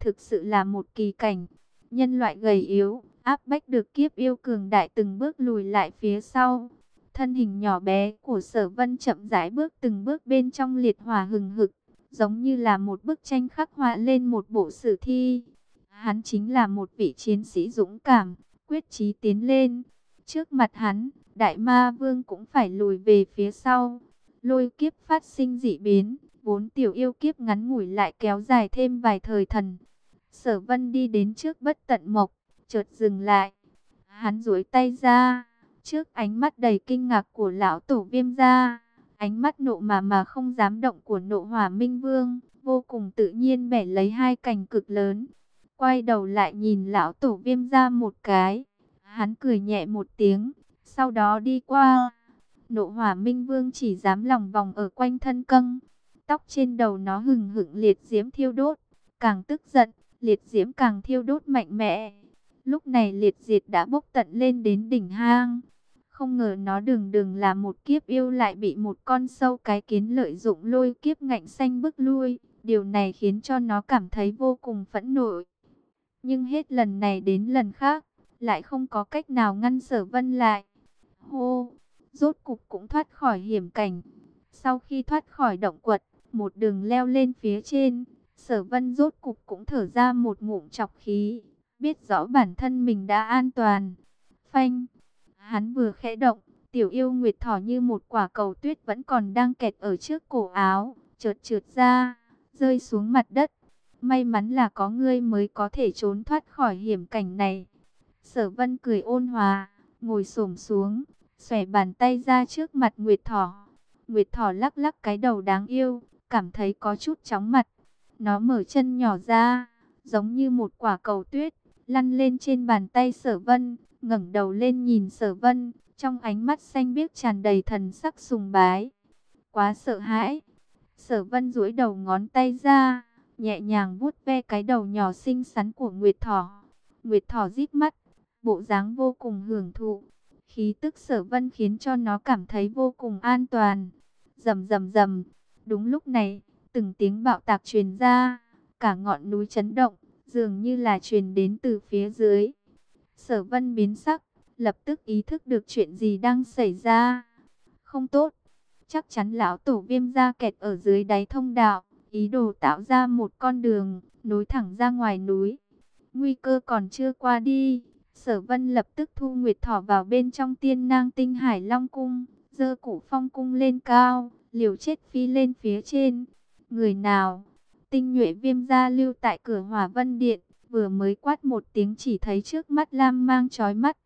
[SPEAKER 1] Thực sự là một kỳ cảnh, nhân loại gầy yếu, áp bách được kiếp yêu cường đại từng bước lùi lại phía sau. Thân hình nhỏ bé của Sở Vân chậm rãi bước từng bước bên trong liệt hỏa hừng hực, giống như là một bức tranh khắc họa lên một bộ sử thi. Hắn chính là một vị chiến sĩ dũng cảm, quyết chí tiến lên. Trước mặt hắn, Đại Ma Vương cũng phải lùi về phía sau. Lôi kiếp phát sinh dị biến, vốn tiểu yêu kiếp ngắn ngủi lại kéo dài thêm vài thời thần. Sở Vân đi đến trước bất tận mộc, chợt dừng lại. Hắn duỗi tay ra, trước ánh mắt đầy kinh ngạc của lão tổ viêm gia, ánh mắt nộ mà mà không dám động của nộ hỏa minh vương, vô cùng tự nhiên bẻ lấy hai cành cực lớn. Quay đầu lại nhìn lão tổ viêm ra một cái, hắn cười nhẹ một tiếng, sau đó đi qua. Nộ hỏa minh vương chỉ dám lòng vòng ở quanh thân căng, tóc trên đầu nó hừng hực liệt diễm thiêu đốt, càng tức giận, liệt diễm càng thiêu đốt mạnh mẽ. Lúc này liệt diệt đã bốc tận lên đến đỉnh hang. Không ngờ nó đường đường là một kiếp yêu lại bị một con sâu cái kiến lợi dụng lôi kiếp ngạnh xanh bức lui. Điều này khiến cho nó cảm thấy vô cùng phẫn nộ. Nhưng hết lần này đến lần khác, lại không có cách nào ngăn sở vân lại. Hô, rốt cục cũng thoát khỏi hiểm cảnh. Sau khi thoát khỏi động quật, một đường leo lên phía trên, sở vân rốt cục cũng thở ra một ngụm chọc khí biết rõ bản thân mình đã an toàn. Phanh, hắn vừa khẽ động, tiểu yêu nguyệt thỏ như một quả cầu tuyết vẫn còn đang kẹt ở trước cổ áo, chợt trượt ra, rơi xuống mặt đất. May mắn là có ngươi mới có thể trốn thoát khỏi hiểm cảnh này. Sở vân cười ôn hòa, ngồi xổm xuống, xòe bàn tay ra trước mặt Nguyệt Thỏ. Nguyệt Thỏ lắc lắc cái đầu đáng yêu, cảm thấy có chút chóng mặt. Nó mở chân nhỏ ra, giống như một quả cầu tuyết, lăn lên trên bàn tay sở vân, ngẩng đầu lên nhìn sở vân, trong ánh mắt xanh biếc tràn đầy thần sắc sùng bái. Quá sợ hãi. Sở vân duỗi đầu ngón tay ra, nhẹ nhàng vuốt ve cái đầu nhỏ xinh xắn của Nguyệt Thỏ. Nguyệt Thỏ rít mắt, bộ dáng vô cùng hưởng thụ. Khí tức sở vân khiến cho nó cảm thấy vô cùng an toàn. Rầm rầm rầm, đúng lúc này, từng tiếng bạo tạc truyền ra, cả ngọn núi chấn động, dường như là truyền đến từ phía dưới. Sở vân biến sắc, lập tức ý thức được chuyện gì đang xảy ra. Không tốt, chắc chắn lão tổ viêm ra kẹt ở dưới đáy thông đạo, ý đồ tạo ra một con đường, nối thẳng ra ngoài núi. Nguy cơ còn chưa qua đi, sở vân lập tức thu Nguyệt Thỏ vào bên trong tiên nang tinh hải long cung, dơ củ phong cung lên cao, liều chết phi lên phía trên. Người nào? Tinh nhuệ viêm gia lưu tại cửa hỏa vân điện, vừa mới quát một tiếng chỉ thấy trước mắt lam mang chói mắt.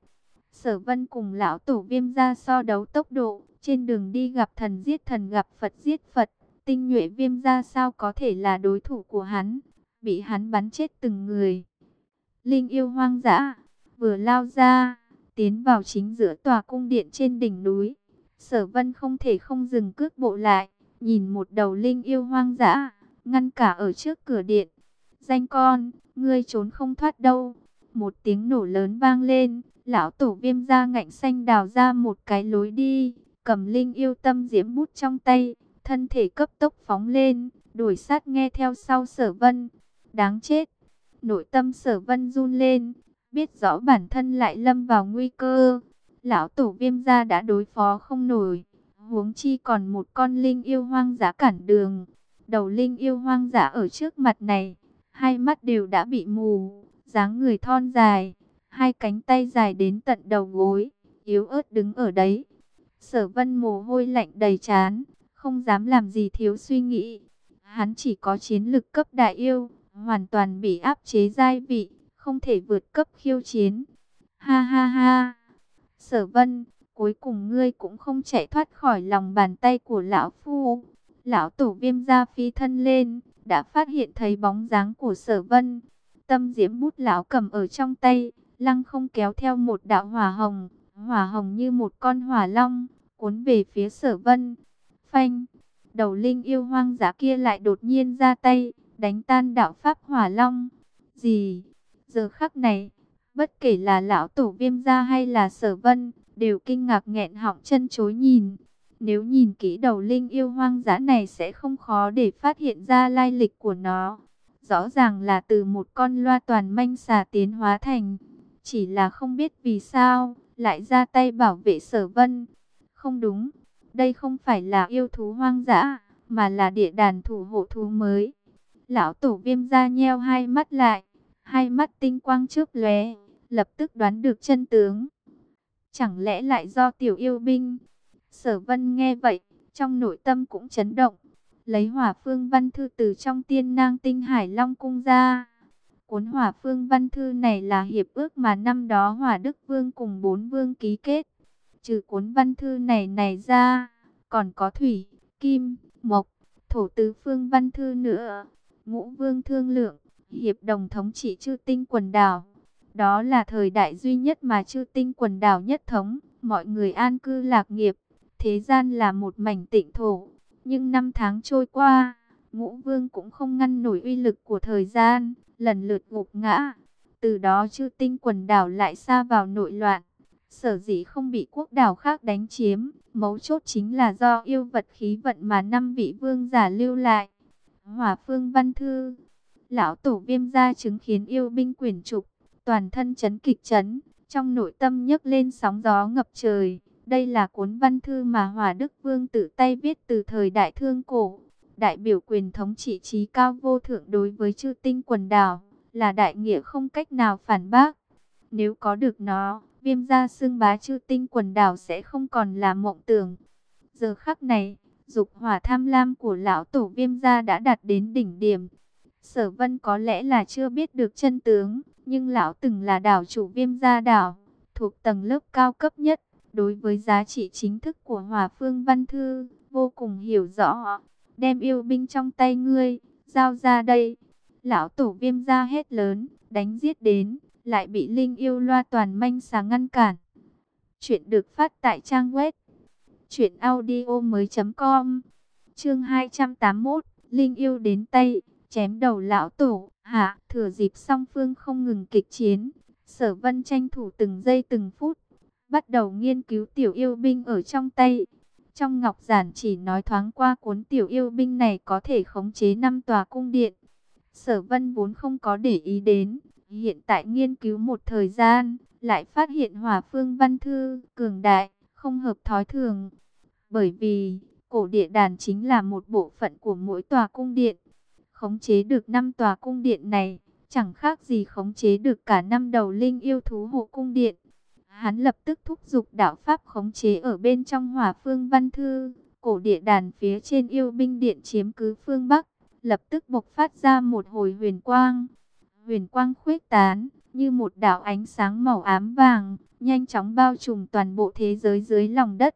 [SPEAKER 1] Sở vân cùng lão tổ viêm gia so đấu tốc độ, trên đường đi gặp thần giết thần gặp Phật giết Phật, tinh nhuệ viêm gia sao có thể là đối thủ của hắn, bị hắn bắn chết từng người. Linh yêu hoang dã, vừa lao ra, tiến vào chính giữa tòa cung điện trên đỉnh núi. Sở vân không thể không dừng cước bộ lại, nhìn một đầu linh yêu hoang dã, ngăn cả ở trước cửa điện. Danh con, ngươi trốn không thoát đâu. Một tiếng nổ lớn vang lên, lão tổ viêm ra ngạnh xanh đào ra một cái lối đi, cầm linh yêu tâm diễm bút trong tay, thân thể cấp tốc phóng lên, đuổi sát nghe theo sau sở vân. Đáng chết, nội tâm sở vân run lên, biết rõ bản thân lại lâm vào nguy cơ. Lão tổ viêm gia đã đối phó không nổi, huống chi còn một con linh yêu hoang dã cản đường. Đầu linh yêu hoang dã ở trước mặt này, hai mắt đều đã bị mù, dáng người thon dài, hai cánh tay dài đến tận đầu gối, yếu ớt đứng ở đấy. Sở vân mồ hôi lạnh đầy chán, không dám làm gì thiếu suy nghĩ. Hắn chỉ có chiến lực cấp đại yêu, hoàn toàn bị áp chế giai vị, không thể vượt cấp khiêu chiến. Ha ha ha! Sở vân, cuối cùng ngươi cũng không chạy thoát khỏi lòng bàn tay của lão phu. Lão tổ viêm ra phi thân lên, đã phát hiện thấy bóng dáng của sở vân. Tâm diễm bút lão cầm ở trong tay, lăng không kéo theo một đạo hỏa hồng, hỏa hồng như một con hỏa long, cuốn về phía sở vân. Phanh, đầu linh yêu hoang dã kia lại đột nhiên ra tay, đánh tan đạo pháp hỏa long. Gì? Giờ khắc này, bất kể là lão tổ viêm gia hay là sở vân, đều kinh ngạc nghẹn họng chân chối nhìn. Nếu nhìn kỹ đầu linh yêu hoang dã này sẽ không khó để phát hiện ra lai lịch của nó. Rõ ràng là từ một con loa toàn manh xà tiến hóa thành. Chỉ là không biết vì sao, lại ra tay bảo vệ sở vân. Không đúng, đây không phải là yêu thú hoang dã, mà là địa đàn thủ hộ thú mới. Lão tổ viêm ra nheo hai mắt lại, hai mắt tinh quang chớp lóe, lập tức đoán được chân tướng. Chẳng lẽ lại do tiểu yêu binh? Sở vân nghe vậy, trong nội tâm cũng chấn động. Lấy hỏa phương văn thư từ trong tiên nang tinh hải long cung ra. Cuốn hỏa phương văn thư này là hiệp ước mà năm đó hỏa đức vương cùng bốn vương ký kết. Trừ cuốn văn thư này này ra, còn có thủy, kim, mộc, thổ tứ phương văn thư nữa. Ngũ vương thương lượng, hiệp đồng thống trị chư tinh quần đảo. Đó là thời đại duy nhất mà chư tinh quần đảo nhất thống, mọi người an cư lạc nghiệp, thế gian là một mảnh tịnh thổ. Nhưng năm tháng trôi qua, ngũ vương cũng không ngăn nổi uy lực của thời gian, lần lượt gục ngã. Từ đó chư tinh quần đảo lại xa vào nội loạn. Sở dĩ không bị quốc đảo khác đánh chiếm, mấu chốt chính là do yêu vật khí vận mà năm vị vương giả lưu lại. Hỏa phương văn thư, lão tổ viêm gia chứng khiến yêu binh quyển trục, toàn thân chấn kịch chấn, trong nội tâm nhấc lên sóng gió ngập trời. Đây là cuốn văn thư mà Hòa Đức Vương tự tay viết từ thời đại thương cổ, đại biểu quyền thống trị trí cao vô thượng đối với chư tinh quần đảo, là đại nghĩa không cách nào phản bác. Nếu có được nó, viêm gia xương bá chư tinh quần đảo sẽ không còn là mộng tưởng. Giờ khắc này, dục hỏa tham lam của lão tổ viêm gia đã đạt đến đỉnh điểm. Sở vân có lẽ là chưa biết được chân tướng, nhưng lão từng là đảo chủ viêm gia đảo, thuộc tầng lớp cao cấp nhất, đối với giá trị chính thức của hòa phương văn thư, vô cùng hiểu rõ. Đem yêu binh trong tay ngươi, giao ra đây. Lão tổ viêm ra hết lớn, đánh giết đến, lại bị linh yêu loa toàn manh sáng ngăn cản. Chuyện được phát tại trang web Chuyện audio mới com Chương 281 Linh yêu đến tay Chém đầu lão tổ Hạ thừa dịp song phương không ngừng kịch chiến Sở vân tranh thủ từng giây từng phút Bắt đầu nghiên cứu tiểu yêu binh ở trong tay Trong ngọc giản chỉ nói thoáng qua cuốn tiểu yêu binh này có thể khống chế năm tòa cung điện Sở vân vốn không có để ý đến Hiện tại nghiên cứu một thời gian Lại phát hiện hòa phương văn thư cường đại không hợp thói thường bởi vì, cổ địa đàn chính là một bộ phận của mỗi tòa cung điện. Khống chế được năm tòa cung điện này, chẳng khác gì khống chế được cả năm đầu linh yêu thú hộ cung điện. Hắn lập tức thúc giục đạo pháp khống chế ở bên trong hỏa phương văn thư. Cổ địa đàn phía trên yêu binh điện chiếm cứ phương Bắc, lập tức bộc phát ra một hồi huyền quang. Huyền quang khuếch tán, như một đạo ánh sáng màu ám vàng, nhanh chóng bao trùm toàn bộ thế giới dưới lòng đất.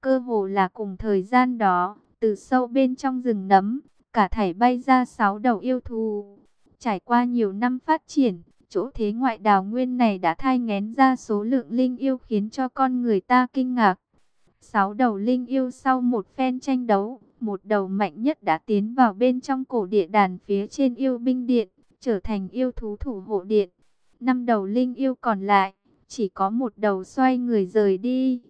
[SPEAKER 1] Cơ hồ là cùng thời gian đó, từ sâu bên trong rừng nấm, cả thảy bay ra sáu đầu yêu thù. Trải qua nhiều năm phát triển, chỗ thế ngoại đào nguyên này đã thai ngén ra số lượng linh yêu khiến cho con người ta kinh ngạc. Sáu đầu linh yêu sau một phen tranh đấu, một đầu mạnh nhất đã tiến vào bên trong cổ địa đàn phía trên yêu binh điện, trở thành yêu thú thủ hộ điện. Năm đầu linh yêu còn lại, chỉ có một đầu xoay người rời đi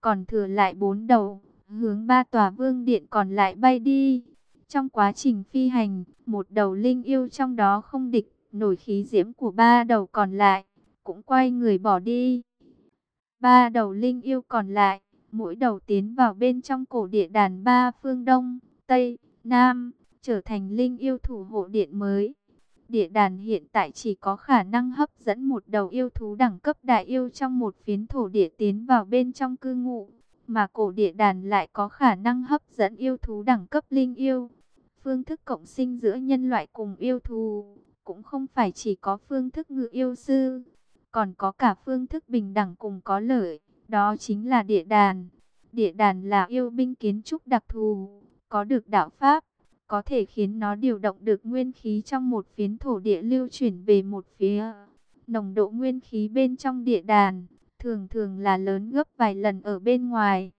[SPEAKER 1] còn thừa lại bốn đầu, hướng ba tòa vương điện còn lại bay đi. Trong quá trình phi hành, một đầu linh yêu trong đó không địch, nổi khí diễm của ba đầu còn lại, cũng quay người bỏ đi. Ba đầu linh yêu còn lại, mỗi đầu tiến vào bên trong cổ địa đàn ba phương Đông, Tây, Nam, trở thành linh yêu thủ hộ điện mới. Địa đàn hiện tại chỉ có khả năng hấp dẫn một đầu yêu thú đẳng cấp đại yêu trong một phiến thổ địa tiến vào bên trong cư ngụ, mà cổ địa đàn lại có khả năng hấp dẫn yêu thú đẳng cấp linh yêu. Phương thức cộng sinh giữa nhân loại cùng yêu thú cũng không phải chỉ có phương thức ngự yêu sư, còn có cả phương thức bình đẳng cùng có lợi, đó chính là địa đàn. Địa đàn là yêu binh kiến trúc đặc thù, có được đạo pháp, có thể khiến nó điều động được nguyên khí trong một phiến thổ địa lưu chuyển về một phía. Nồng độ nguyên khí bên trong địa đàn thường thường là lớn gấp vài lần ở bên ngoài.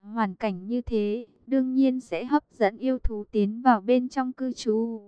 [SPEAKER 1] Hoàn cảnh như thế, đương nhiên sẽ hấp dẫn yêu thú tiến vào bên trong cư trú.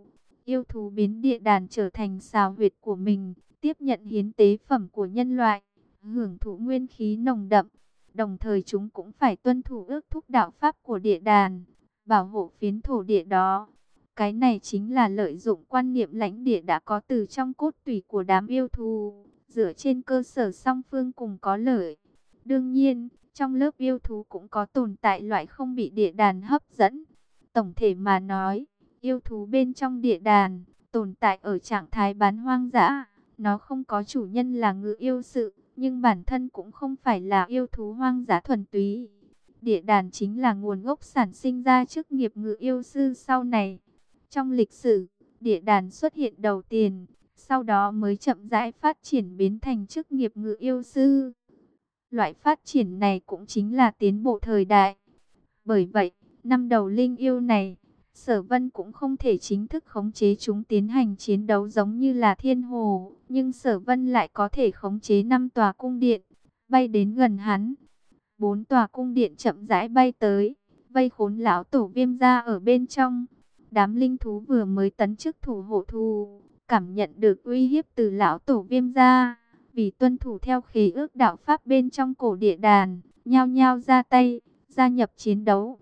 [SPEAKER 1] Yêu thú biến địa đàn trở thành xào huyệt của mình, tiếp nhận hiến tế phẩm của nhân loại, hưởng thụ nguyên khí nồng đậm. Đồng thời chúng cũng phải tuân thủ ước thúc đạo pháp của địa đàn, bảo hộ phiến thổ địa đó. Cái này chính là lợi dụng quan niệm lãnh địa đã có từ trong cốt tủy của đám yêu thú, dựa trên cơ sở song phương cùng có lợi. Đương nhiên, trong lớp yêu thú cũng có tồn tại loại không bị địa đàn hấp dẫn. Tổng thể mà nói, yêu thú bên trong địa đàn, tồn tại ở trạng thái bán hoang dã. Nó không có chủ nhân là ngự yêu sự, nhưng bản thân cũng không phải là yêu thú hoang dã thuần túy. Địa đàn chính là nguồn gốc sản sinh ra chức nghiệp ngự yêu sư sau này. Trong lịch sử, địa đàn xuất hiện đầu tiên, sau đó mới chậm rãi phát triển biến thành chức nghiệp ngự yêu sư. Loại phát triển này cũng chính là tiến bộ thời đại. Bởi vậy, năm đầu linh yêu này, Sở Vân cũng không thể chính thức khống chế chúng tiến hành chiến đấu giống như là thiên hồ, nhưng Sở Vân lại có thể khống chế năm tòa cung điện, bay đến gần hắn. Bốn tòa cung điện chậm rãi bay tới, vây khốn lão tổ viêm gia ở bên trong. Đám linh thú vừa mới tấn chức thủ hộ thù, cảm nhận được uy hiếp từ lão tổ viêm gia, Vì tuân thủ theo khí ước đạo pháp bên trong cổ địa đàn, nhao nhao ra tay, gia nhập chiến đấu.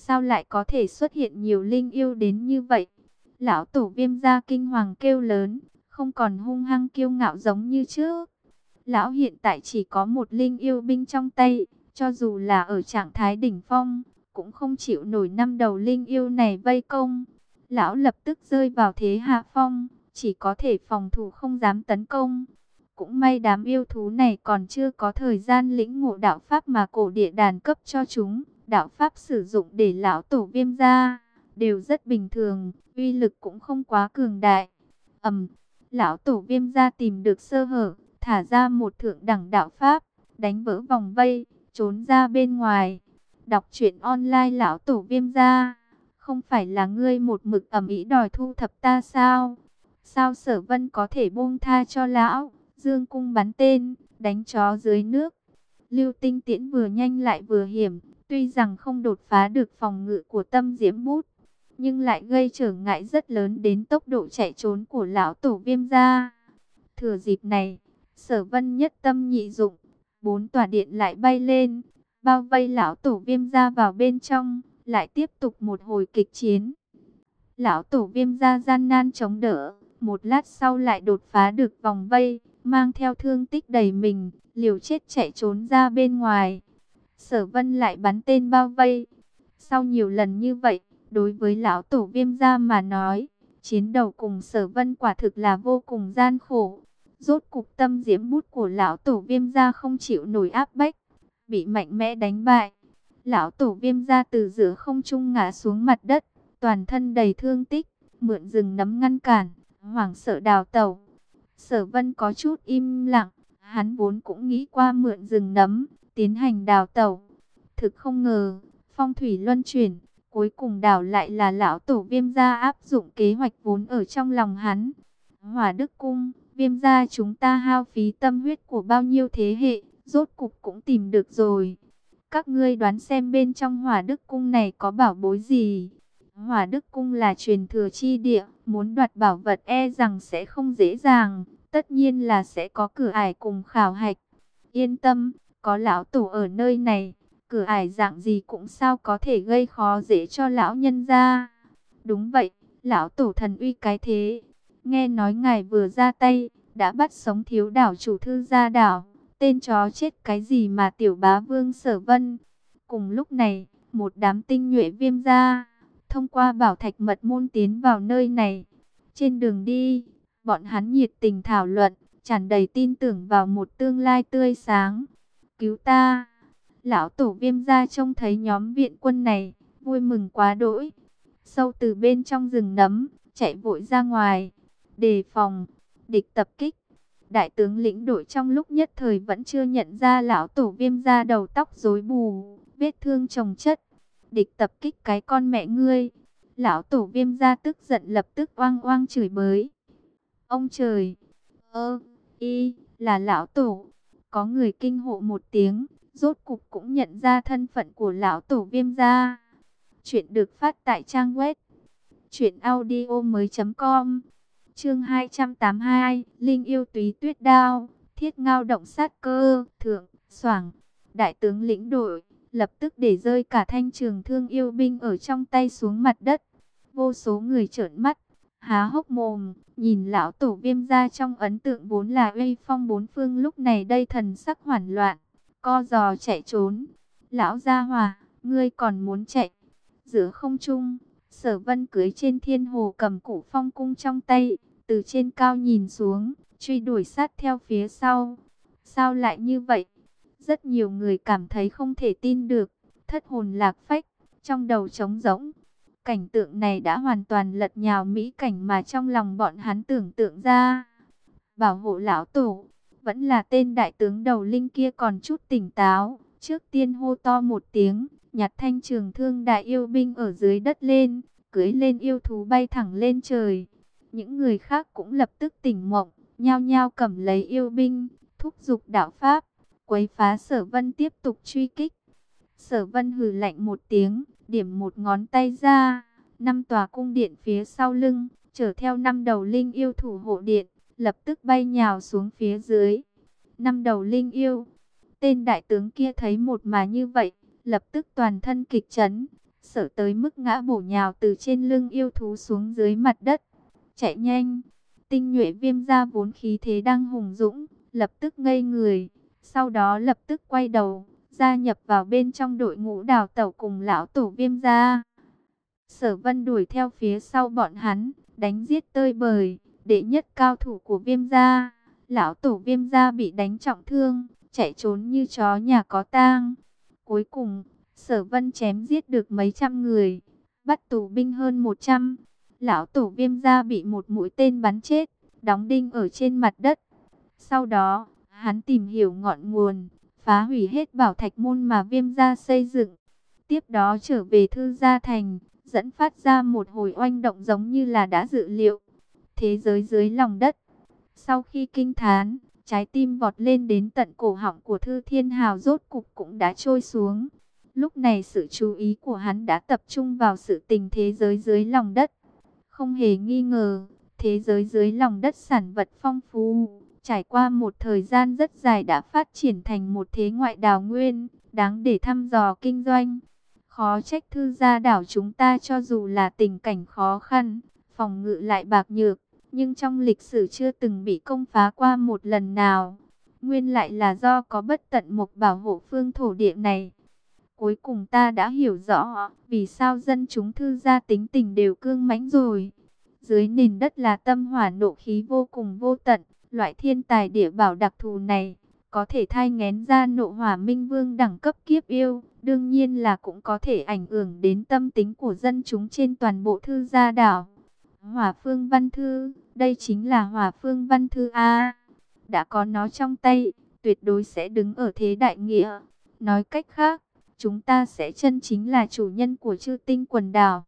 [SPEAKER 1] Sao lại có thể xuất hiện nhiều linh yêu đến như vậy? Lão tổ viêm ra kinh hoàng kêu lớn, không còn hung hăng kiêu ngạo giống như trước. Lão hiện tại chỉ có một linh yêu binh trong tay, cho dù là ở trạng thái đỉnh phong, cũng không chịu nổi năm đầu linh yêu này vây công. Lão lập tức rơi vào thế hạ phong, chỉ có thể phòng thủ không dám tấn công. Cũng may đám yêu thú này còn chưa có thời gian lĩnh ngộ đạo pháp mà cổ địa đàn cấp cho chúng. Đạo pháp sử dụng để lão tổ viêm ra, đều rất bình thường, uy lực cũng không quá cường đại. ầm, lão tổ viêm ra tìm được sơ hở, thả ra một thượng đẳng đạo pháp, đánh vỡ vòng vây, trốn ra bên ngoài. Đọc truyện online lão tổ viêm ra, không phải là ngươi một mực ẩm ý đòi thu thập ta sao? Sao sở vân có thể buông tha cho lão? Dương cung bắn tên, đánh chó dưới nước. Lưu tinh tiễn vừa nhanh lại vừa hiểm, tuy rằng không đột phá được phòng ngự của tâm diễm bút, nhưng lại gây trở ngại rất lớn đến tốc độ chạy trốn của lão tổ viêm gia. Thừa dịp này, sở vân nhất tâm nhị dụng, bốn tòa điện lại bay lên, bao vây lão tổ viêm gia vào bên trong, lại tiếp tục một hồi kịch chiến. Lão tổ viêm gia gian nan chống đỡ, một lát sau lại đột phá được vòng vây, mang theo thương tích đầy mình, liều chết chạy trốn ra bên ngoài. Sở vân lại bắn tên bao vây. Sau nhiều lần như vậy, đối với lão tổ viêm gia mà nói, chiến đầu cùng sở vân quả thực là vô cùng gian khổ. Rốt cục tâm diễm bút của lão tổ viêm gia không chịu nổi áp bách, bị mạnh mẽ đánh bại. Lão tổ viêm gia từ giữa không trung ngã xuống mặt đất, toàn thân đầy thương tích, mượn rừng nấm ngăn cản, hoảng sợ đào tẩu. Sở vân có chút im lặng, hắn vốn cũng nghĩ qua mượn rừng nấm, tiến hành đào tẩu. Thực không ngờ, phong thủy luân chuyển, cuối cùng đảo lại là lão tổ viêm gia áp dụng kế hoạch vốn ở trong lòng hắn. Hỏa Đức Cung, viêm gia chúng ta hao phí tâm huyết của bao nhiêu thế hệ, rốt cục cũng tìm được rồi. Các ngươi đoán xem bên trong hỏa Đức Cung này có bảo bối gì? Hỏa Đức Cung là truyền thừa chi địa, muốn đoạt bảo vật e rằng sẽ không dễ dàng, tất nhiên là sẽ có cửa ải cùng khảo hạch. Yên tâm, có lão tổ ở nơi này, cửa ải dạng gì cũng sao có thể gây khó dễ cho lão nhân ra. Đúng vậy, lão tổ thần uy cái thế. Nghe nói ngài vừa ra tay, đã bắt sống thiếu đảo chủ thư gia đảo. Tên chó chết cái gì mà tiểu bá vương sở vân. Cùng lúc này, một đám tinh nhuệ viêm ra, thông qua bảo thạch mật môn tiến vào nơi này. Trên đường đi, bọn hắn nhiệt tình thảo luận, tràn đầy tin tưởng vào một tương lai tươi sáng. Cứu ta! Lão tổ viêm ra trông thấy nhóm viện quân này, vui mừng quá đỗi. Sâu từ bên trong rừng nấm, chạy vội ra ngoài, đề phòng, địch tập kích. Đại tướng lĩnh đội trong lúc nhất thời vẫn chưa nhận ra lão tổ viêm ra đầu tóc rối bù, vết thương chồng chất. Địch tập kích cái con mẹ ngươi. Lão tổ viêm ra tức giận lập tức oang oang chửi bới. Ông trời! Ơ! y, là lão tổ. Có người kinh hộ một tiếng, rốt cục cũng nhận ra thân phận của lão tổ viêm gia. Chuyện được phát tại trang web truyệnaudiomoi.com. Chương 282, Linh yêu túy tuyết đao, thiết ngao động sát cơ, thượng, soảng, Đại tướng lĩnh đội, lập tức để rơi cả thanh trường thương yêu binh ở trong tay xuống mặt đất. Vô số người trợn mắt, há hốc mồm, nhìn lão tổ viêm ra trong ấn tượng vốn là uy phong bốn phương lúc này đây thần sắc hoảng loạn co giò chạy trốn. Lão gia hòa, ngươi còn muốn chạy. Giữa không trung, sở vân cưới trên thiên hồ cầm cụ phong cung trong tay, từ trên cao nhìn xuống, truy đuổi sát theo phía sau. Sao lại như vậy? Rất nhiều người cảm thấy không thể tin được, thất hồn lạc phách, trong đầu trống rỗng. Cảnh tượng này đã hoàn toàn lật nhào mỹ cảnh mà trong lòng bọn hắn tưởng tượng ra. Bảo hộ lão tổ, vẫn là tên đại tướng đầu linh kia còn chút tỉnh táo. Trước tiên hô to một tiếng, nhặt thanh trường thương đại yêu binh ở dưới đất lên, cưới lên yêu thú bay thẳng lên trời. Những người khác cũng lập tức tỉnh mộng, nhao nhao cầm lấy yêu binh, thúc giục đạo pháp, quấy phá sở vân tiếp tục truy kích. Sở vân hừ lạnh một tiếng, điểm một ngón tay ra, năm tòa cung điện phía sau lưng, chở theo năm đầu linh yêu thủ hộ điện, lập tức bay nhào xuống phía dưới. Năm đầu linh yêu, tên đại tướng kia thấy một mà như vậy, lập tức toàn thân kịch chấn, sợ tới mức ngã bổ nhào từ trên lưng yêu thú xuống dưới mặt đất. Chạy nhanh, tinh nhuệ viêm ra vốn khí thế đang hùng dũng, lập tức ngây người, sau đó lập tức quay đầu, gia nhập vào bên trong đội ngũ đào tẩu cùng lão tổ viêm gia. Sở vân đuổi theo phía sau bọn hắn, đánh giết tơi bời đệ nhất cao thủ của viêm gia, Lão tổ viêm gia bị đánh trọng thương, chạy trốn như chó nhà có tang. Cuối cùng, sở vân chém giết được mấy trăm người, bắt tù binh hơn 100. Lão tổ viêm gia bị một mũi tên bắn chết, đóng đinh ở trên mặt đất. Sau đó, hắn tìm hiểu ngọn nguồn, phá hủy hết bảo thạch môn mà viêm gia xây dựng. Tiếp đó trở về thư gia thành, dẫn phát ra một hồi oanh động giống như là đã dự liệu. Thế giới dưới lòng đất. Sau khi kinh thán, trái tim vọt lên đến tận cổ họng của Thư Thiên Hào rốt cục cũng đã trôi xuống. Lúc này sự chú ý của hắn đã tập trung vào sự tình thế giới dưới lòng đất. Không hề nghi ngờ, thế giới dưới lòng đất sản vật phong phú, trải qua một thời gian rất dài đã phát triển thành một thế ngoại đào nguyên, đáng để thăm dò kinh doanh. Khó trách thư gia đảo chúng ta cho dù là tình cảnh khó khăn, phòng ngự lại bạc nhược, nhưng trong lịch sử chưa từng bị công phá qua một lần nào. Nguyên lại là do có bất tận mục bảo hộ phương thổ địa này. Cuối cùng ta đã hiểu rõ vì sao dân chúng thư gia tính tình đều cương mãnh rồi. Dưới nền đất là tâm hỏa nộ khí vô cùng vô tận, loại thiên tài địa bảo đặc thù này có thể thai ngén ra nộ hỏa minh vương đẳng cấp kiếp yêu, đương nhiên là cũng có thể ảnh hưởng đến tâm tính của dân chúng trên toàn bộ thư gia đảo. Hỏa phương văn thư, đây chính là hỏa phương văn thư A. Đã có nó trong tay, tuyệt đối sẽ đứng ở thế đại nghĩa. Nói cách khác, chúng ta sẽ chân chính là chủ nhân của chư tinh quần đảo.